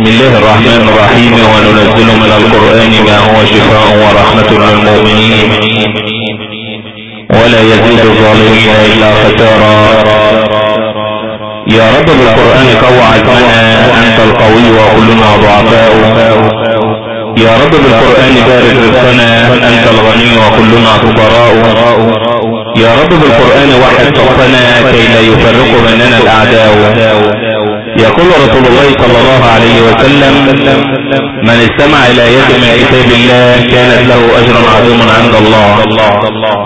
بسم الله الرحمن الرحيم وننزل من القرآن ما هو شفاء ورحمة للمؤمنين. ولا يزيد الظالمين إلا خسارا. يا رب بالقرآن قوى عزمنا أنت القوي وكلنا ضعفاء. يا رب بالقرآن بارك رزقنا أنت الغني وكلنا فقراء. يا رب بالقرآن وحد صفنا كي لا يفرق بيننا الأعداء. يقول رسول الله صلى الله عليه وسلم من استمع إلى ايات من كتاب الله كانت له أجر عظيم عند الله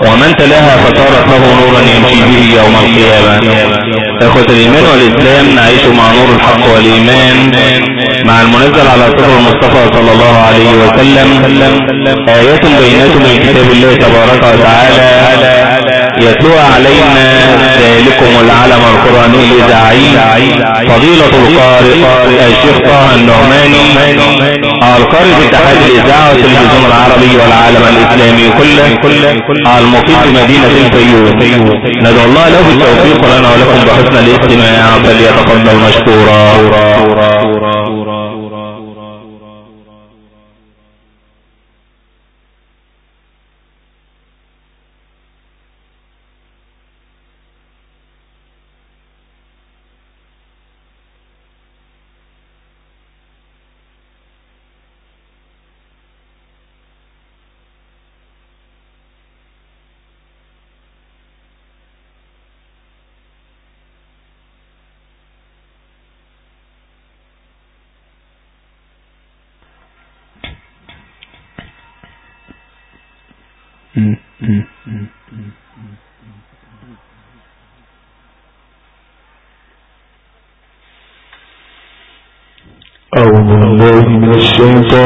ومن تلاها فصارت له نورا يمشي به يوم القيامة. إخوة الإيمان والإسلام نعيش مع نور الحق والإيمان مع المنزل على صدر المصطفى صلى الله عليه وسلم. آيات بينات من كتاب الله تبارك وتعالى يتلوها علينا ذلكم العلم القرآني الإذاعي فضيلة القارئ الشيخ طه النعماني القارئ في اتحاد الإذاعة والتلفزيون العربي والعالم الإسلامي كله المقيم في مدينة الفيوم. ندعو الله له بالتوفيق لنا ولكم بحسن الاستماع فليتفضل مشكورا.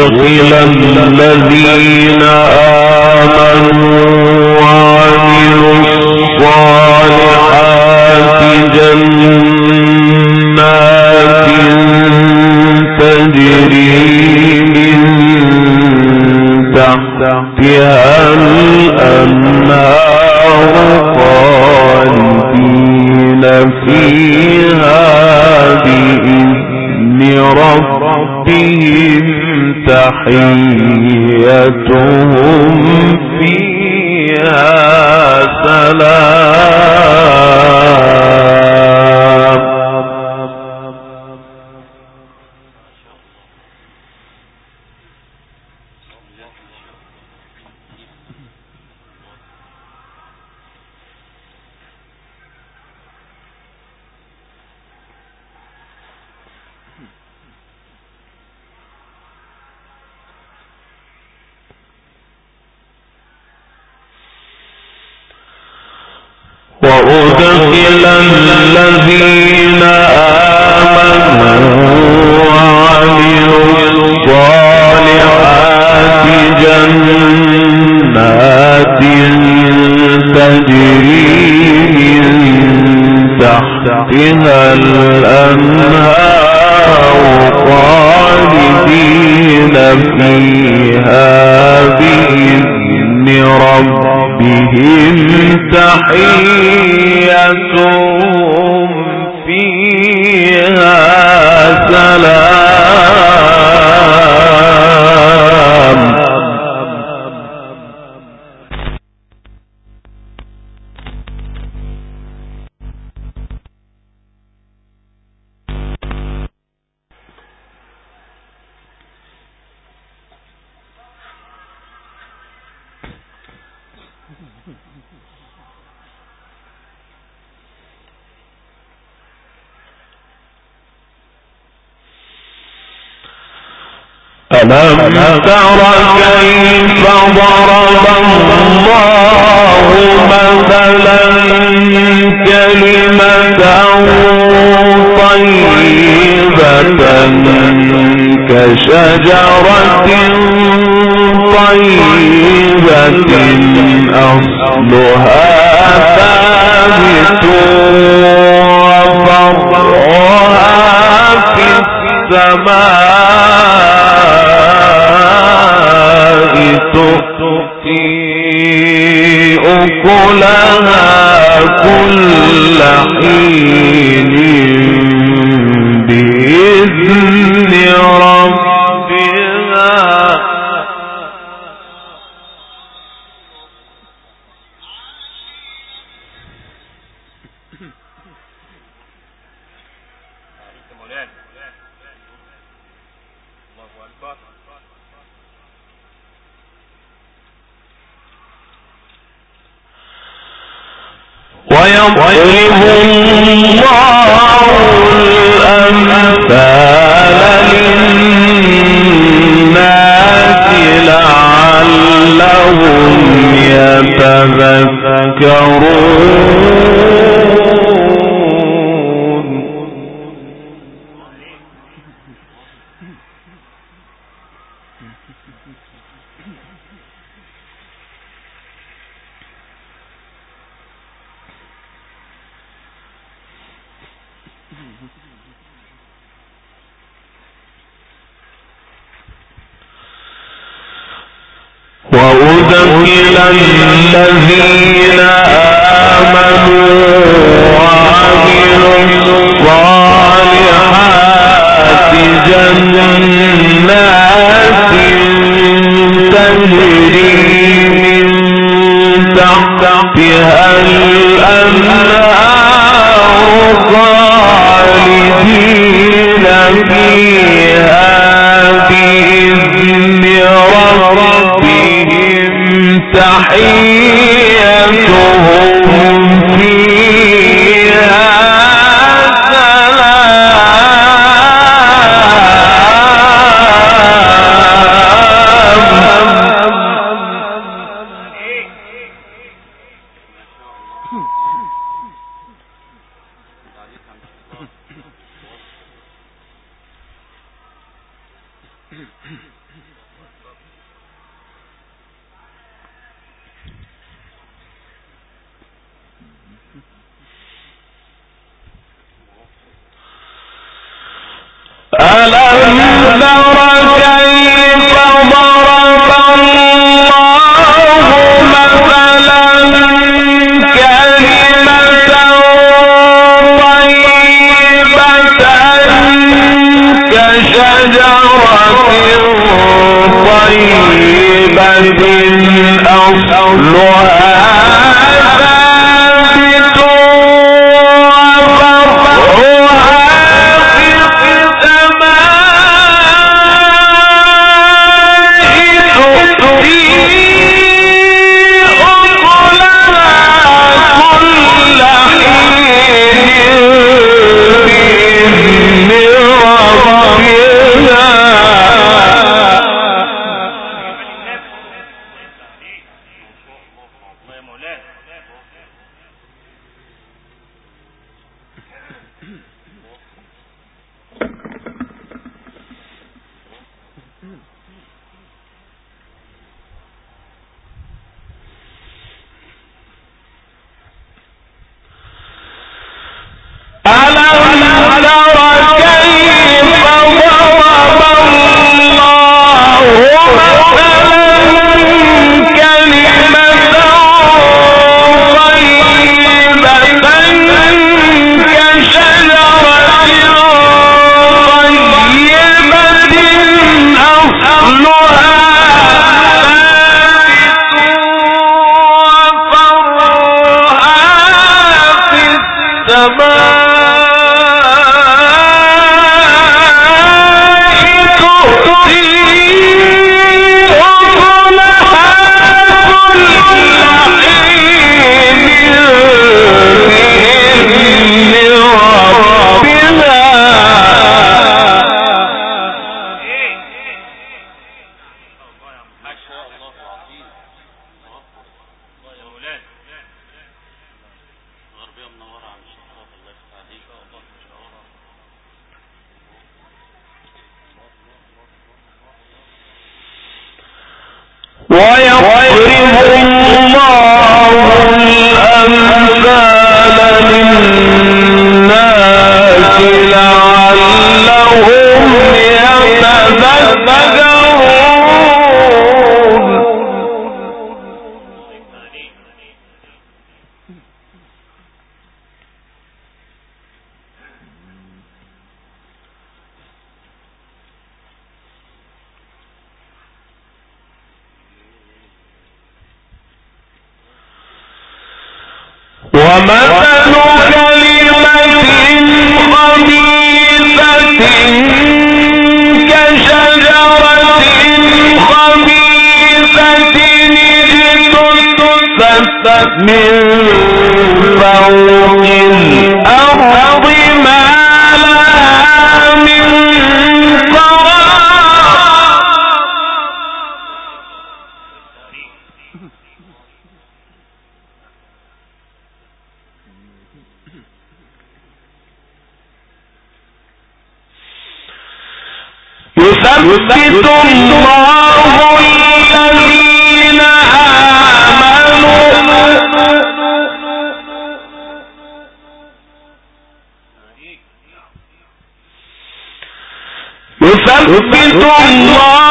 وأدخل الذين آمنوا وعملوا الصالحات جنات تجري من تحتها الأنهار خالدين فيها بإذن ربهم. تحيتهم فيها سلام. وأدخل الذين آمنوا وعملوا الصالحات جنات تجري من تحتها ألم تر كيف ضرب الله مثلا كلمة طيبة كشجرة طيبة أصلها ثابت وفرعها في السماء أكلها كل حين. وأدخل الذين آمنوا وعملوا الصالحات جنات تجري من تحتها تحيتهم أصلها يثبت الله الذين آمنوا. يثبت الله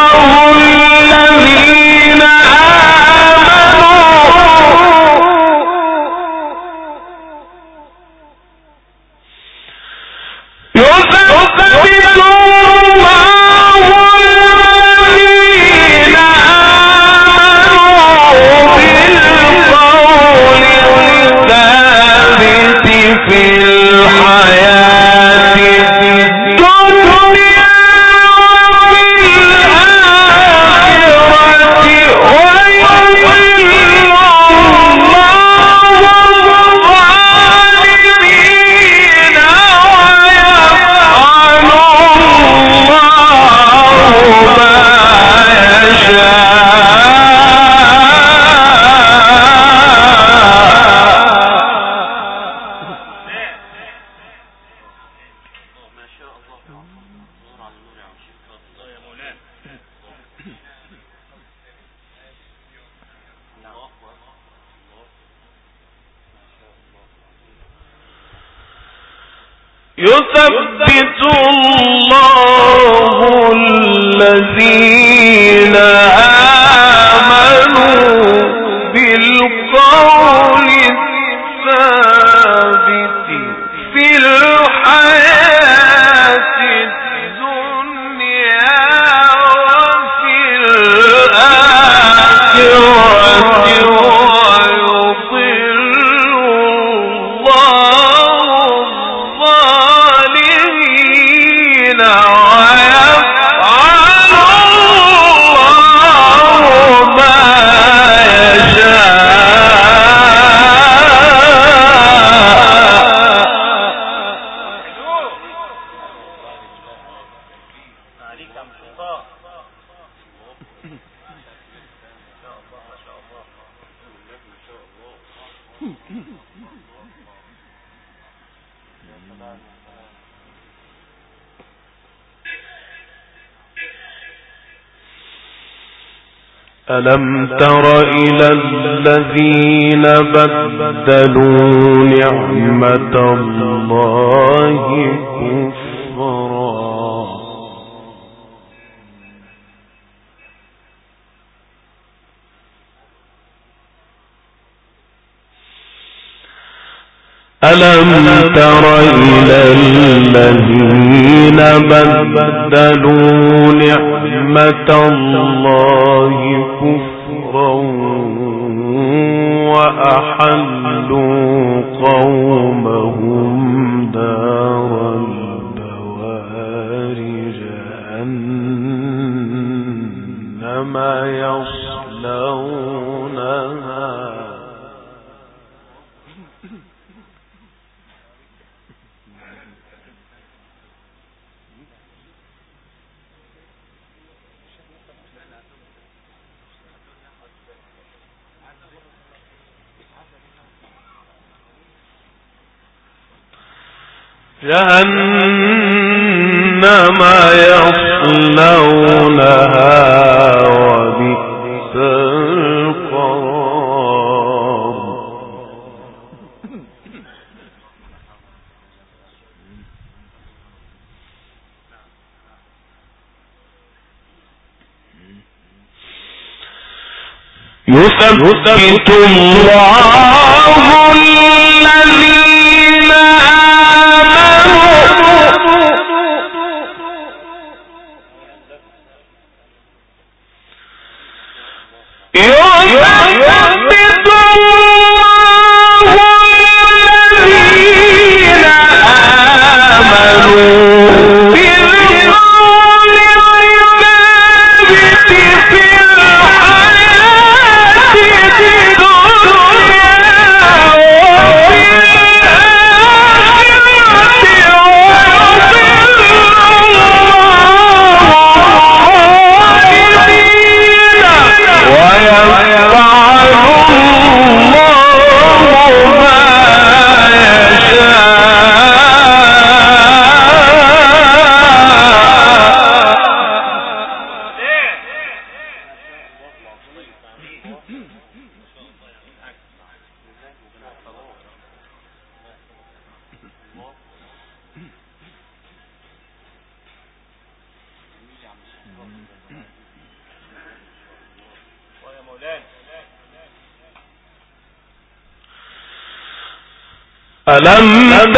إلى الذين بدلوا نعمة الله كفرا. ألم تر إلى الذين بدلوا نعمة الله جهنم يصلونها وبئس القرار. يثبت الله الذي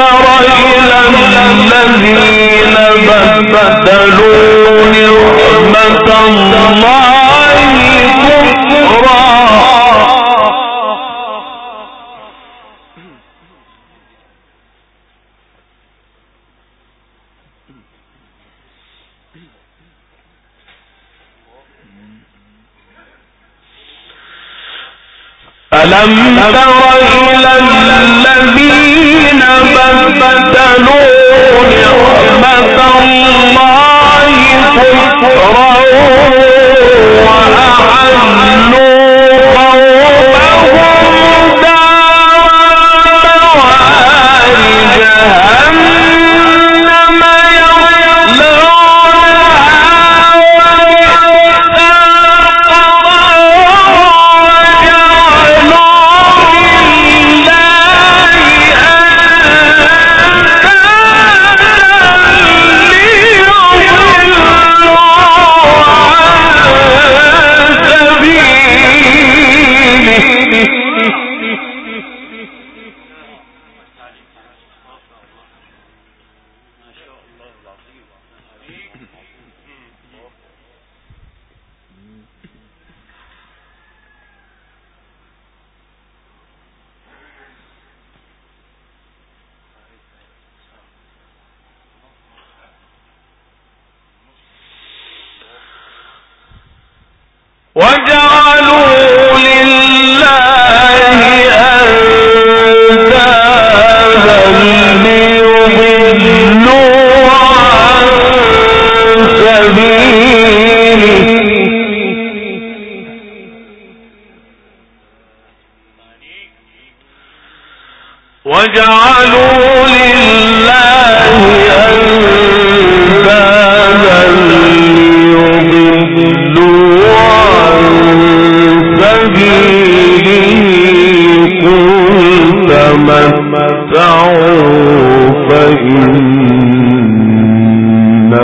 تر الذين بدلوا الله ألم تر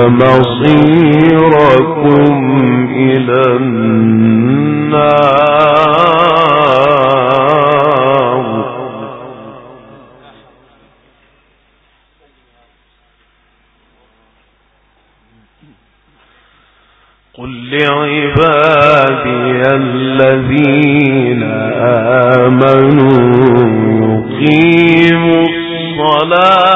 مصيركم إلى النار قل لعبادي الذين آمنوا يقيموا الصلاة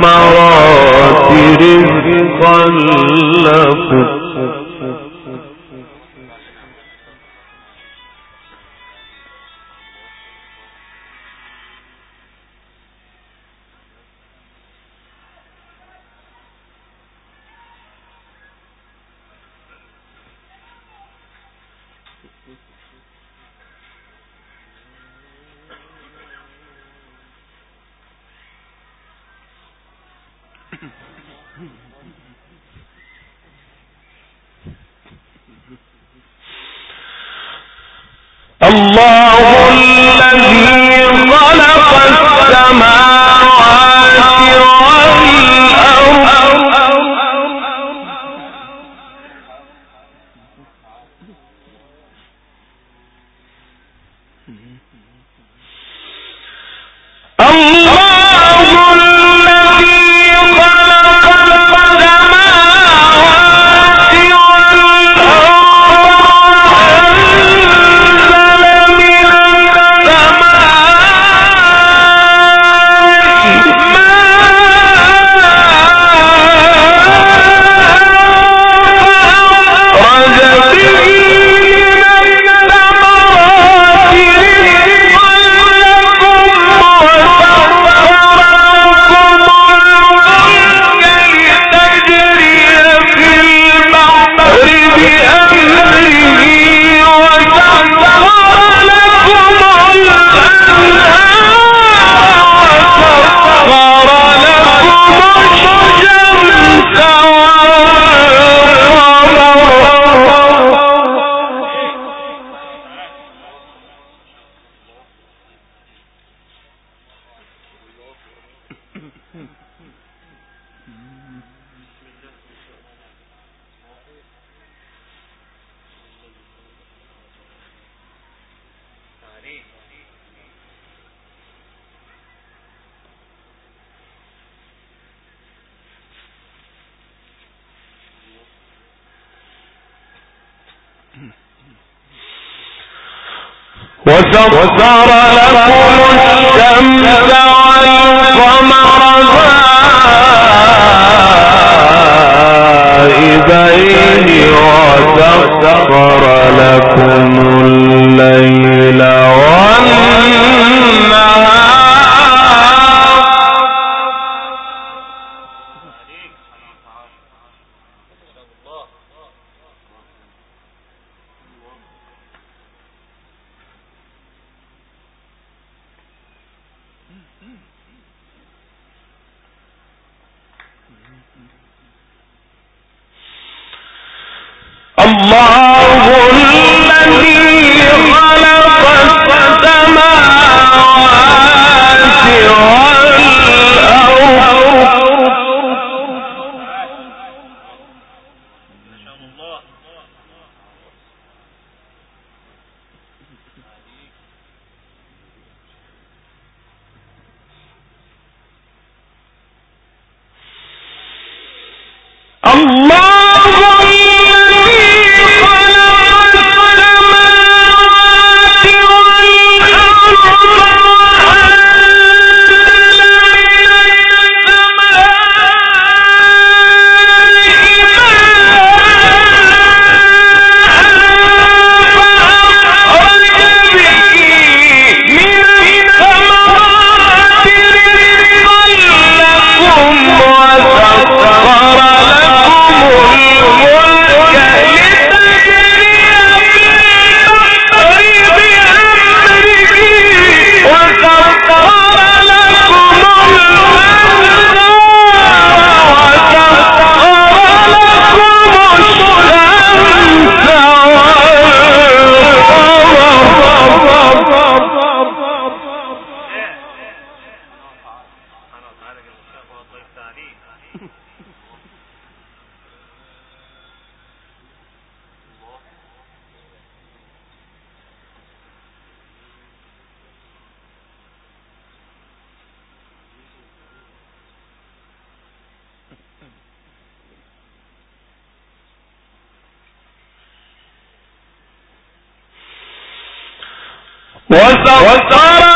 الثمرات رزقا لكم. وسخر وسخر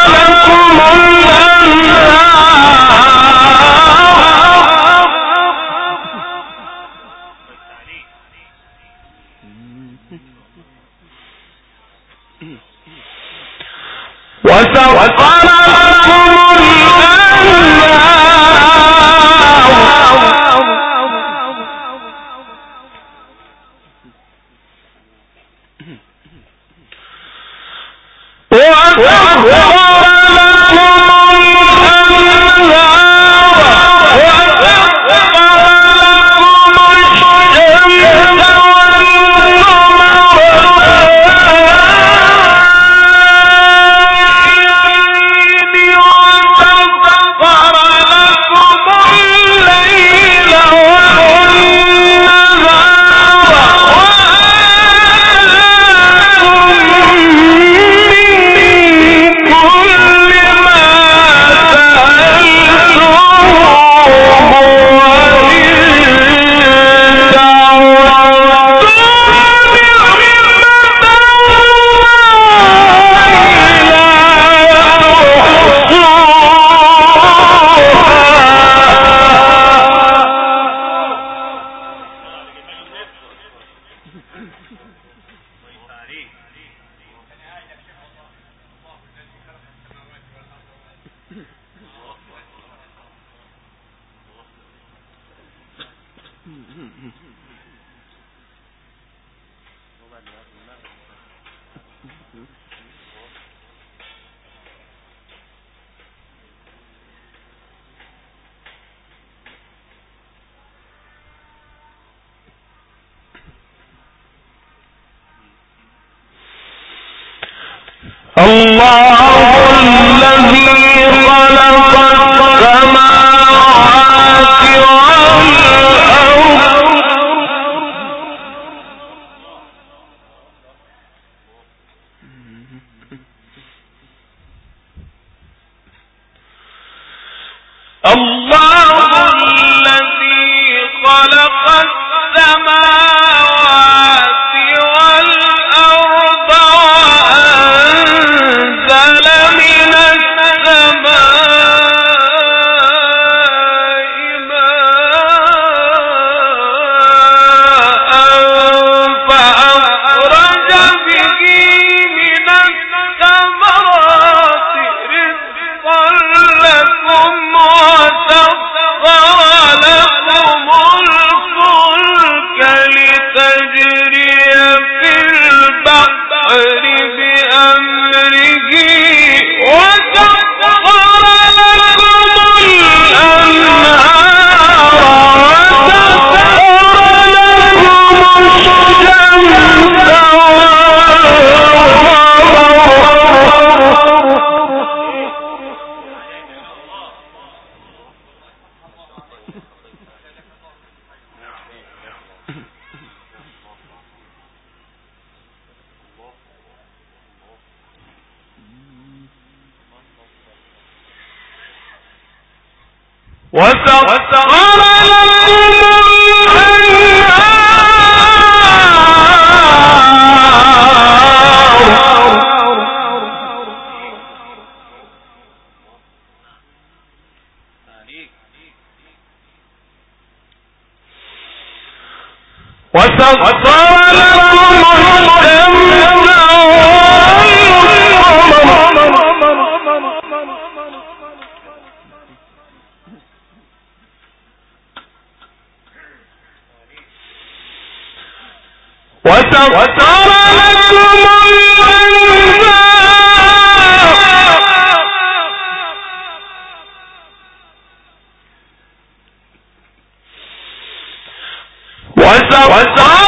كل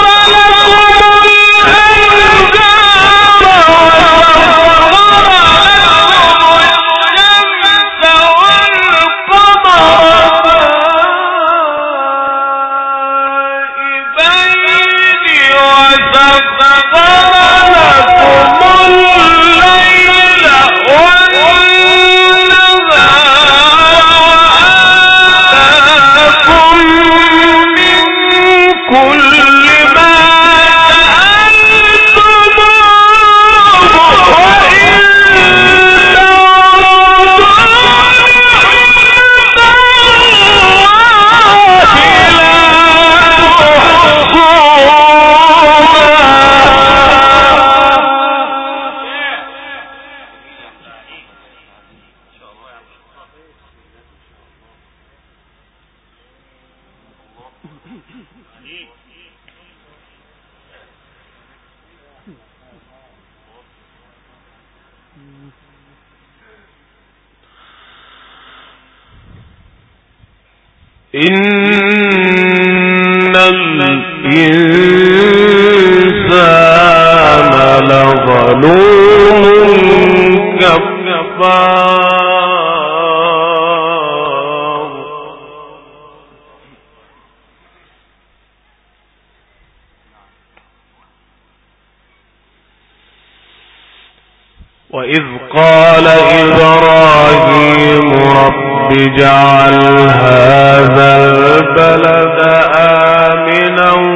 وإذ قال إبراهيم رب اجعل هذا البلد آمنا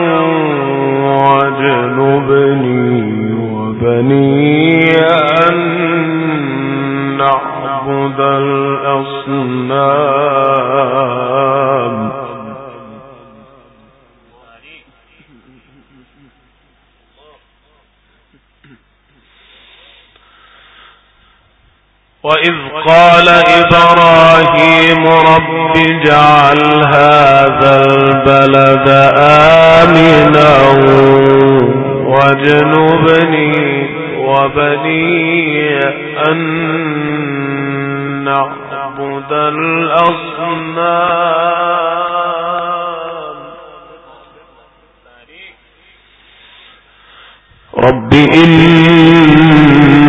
قال إبراهيم رب اجعل هذا البلد آمنا واجنبني وبني أن نعبد الأصنام. رب إنهن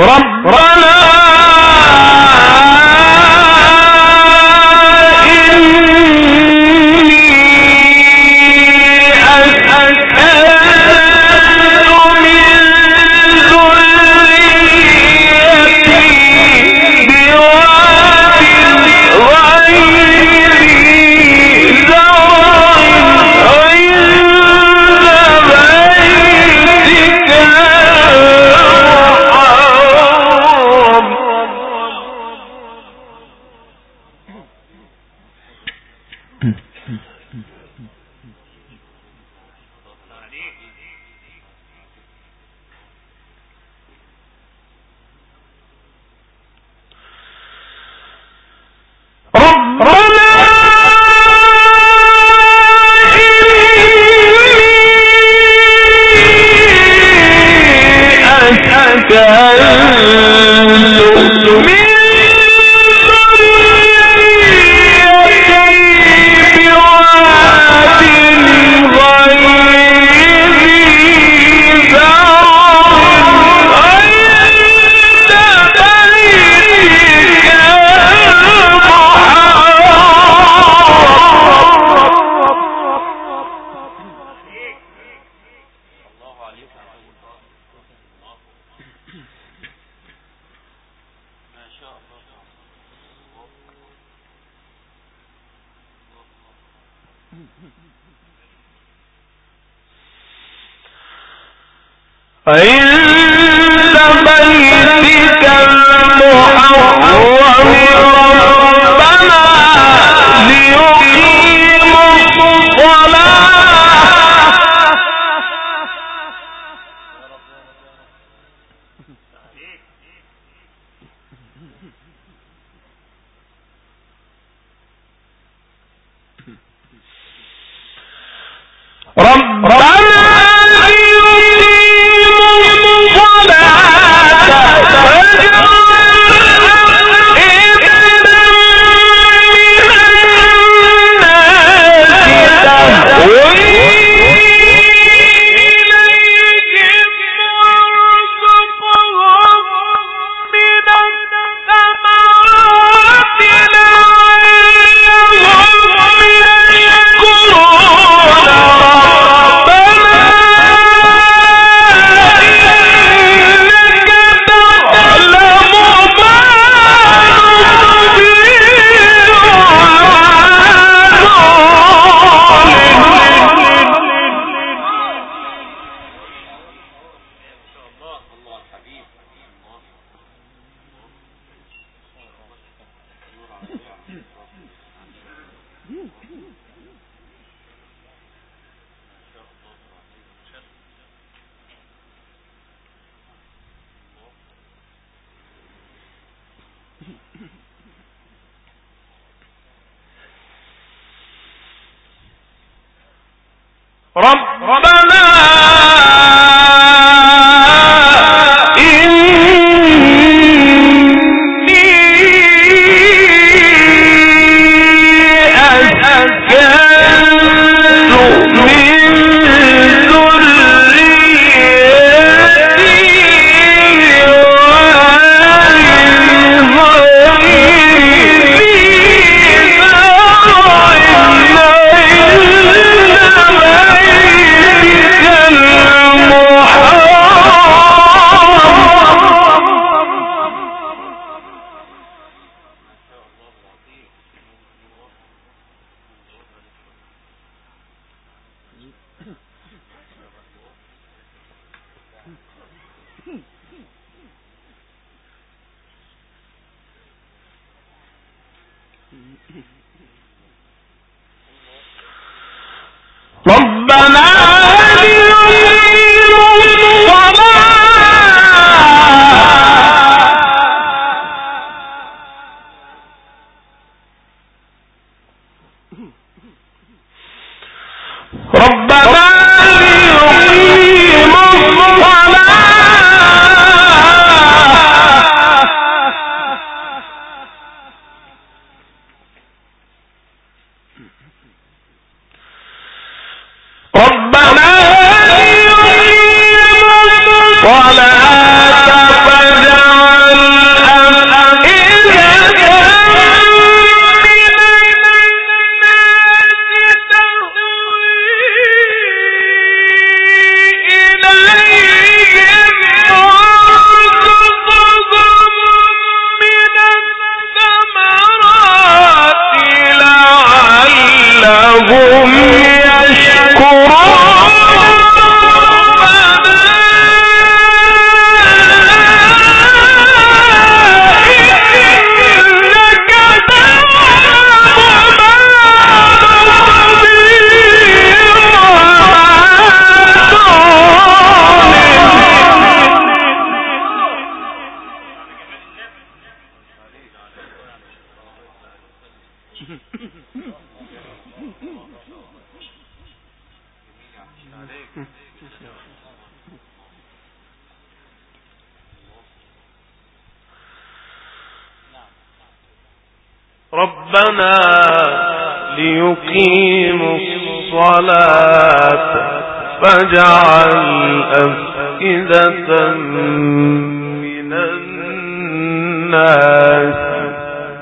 ربنا عند وما ربنا ليقيموا الصلاة فاجعل أفئدة من الناس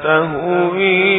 تهوي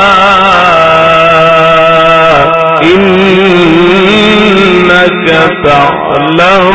لم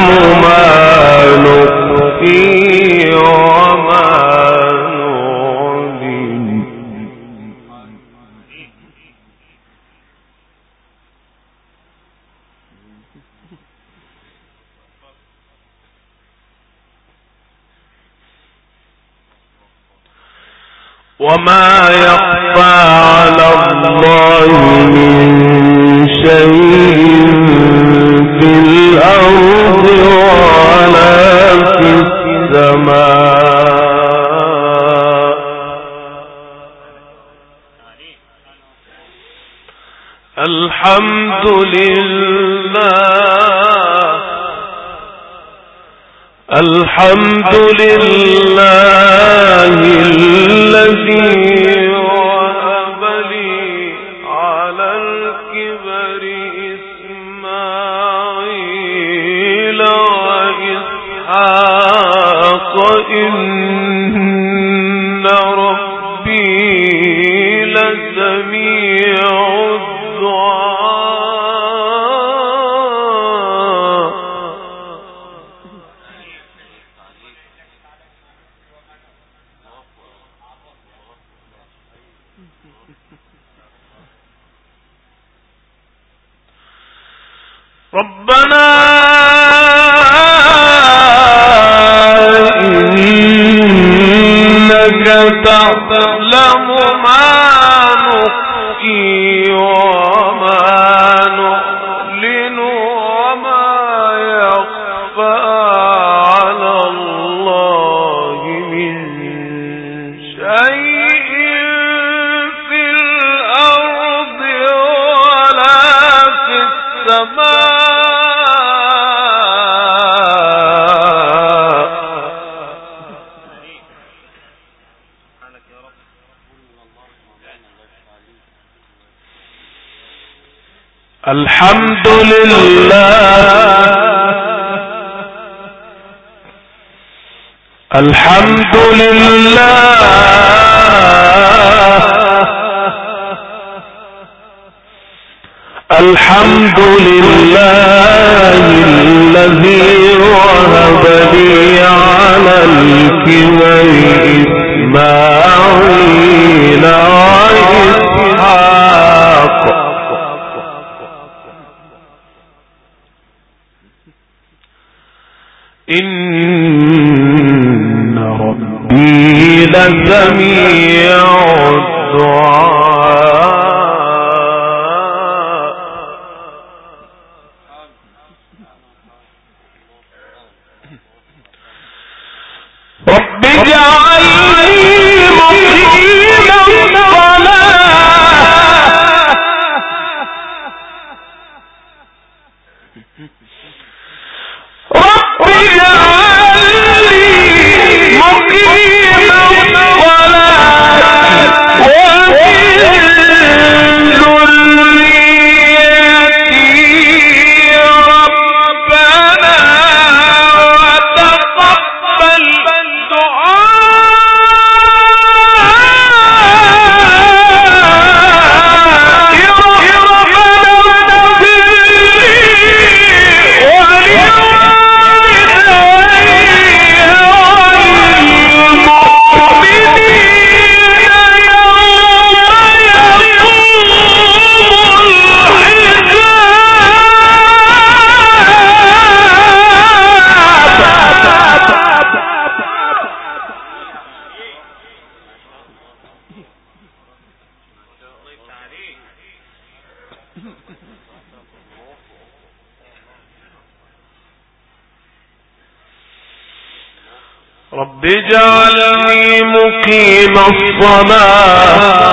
لله الحمد لله الحمد لله الحمد لله الذي وهب لي على الكبر إسماعيل وإسحاق إن ربي لسميع الدعاء. الصلاة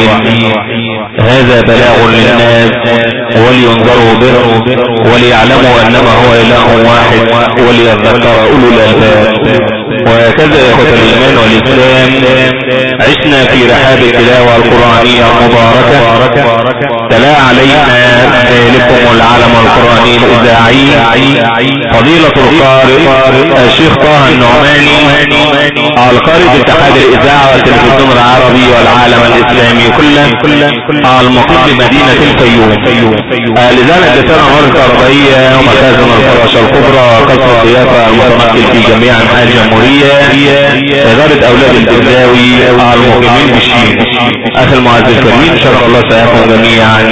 الرحيم. هذا بلاغ للناس ولينذروا به وليعلموا أنما هو إله واحد وليذكر أولو الألباب. وهكذا يا إخوة الإيمان والإسلام. عشنا في رحاب التلاوة القرآنية المباركة. تلا علينا لكم العالم القرآني الإذاعي. فضيلة القارئ الشيخ طه النعماني القارئ باتحاد الإذاعة والتلفزيون العربي والعالم الإسلامي كله المقيم بمدينة الفيوم. لذلك جسنا مرة الكهربائية ومكازن الفراشة الكبرى قصر الضيافة المتنقل في جميع أنحاء الجمهورية. السرية إدارة أولاد البداوي على المقيمين بالشين أخي المعز الكريم شرف الله سيكون جميعا.